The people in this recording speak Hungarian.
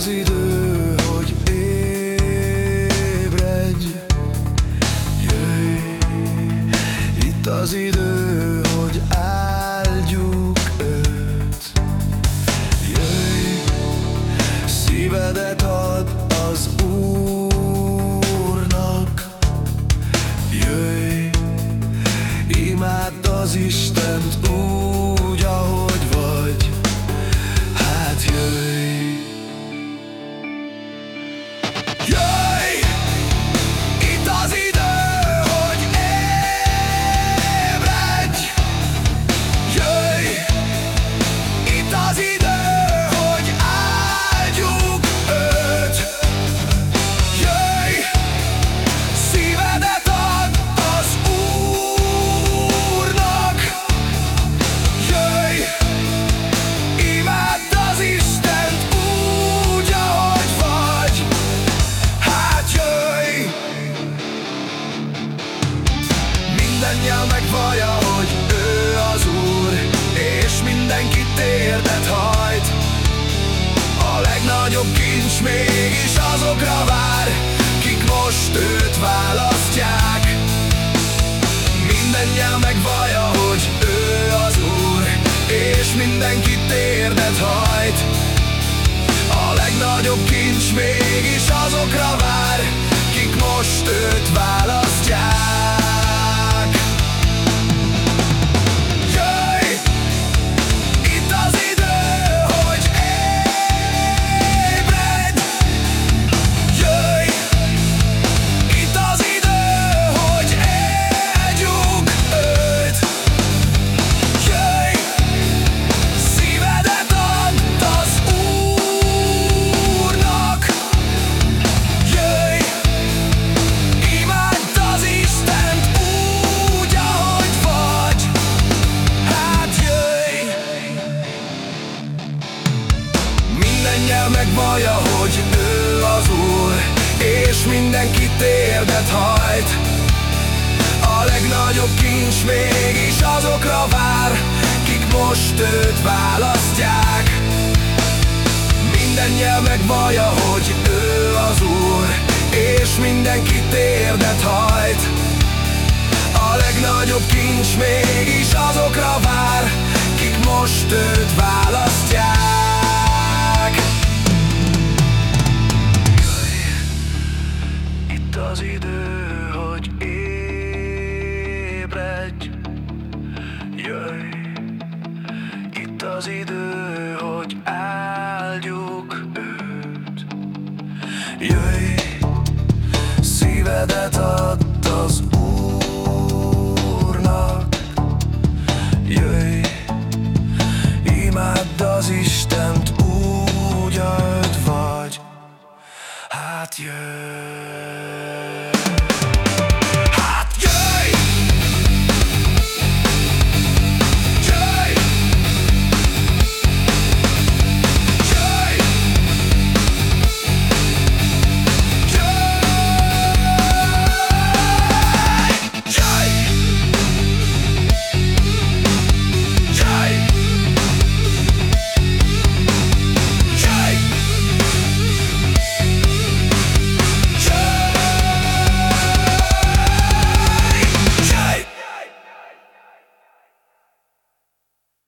az idő, hogy ébredj. Jöjj, itt az idő, hogy állj térdet hajt. A legnagyobb kincs mégis azokra vár Kik most őt választják megvallja, hogy ő az Úr És mindenki térdet hajt. A legnagyobb kincs mégis azokra vár Kik most őt választják. Minden nyelv megvallja, hogy ő az Úr És mindenki térdet hajt. A legnagyobb kincs mégis azokra vár Kik most őt választják az idő, hogy ébredj. Jöjj. Itt az idő, hogy áldjuk őt. Jöjj. Szívedet add az Úrnak. Jöjj. Imádd az Istent úgy, ahogy vagy. Hát jöjj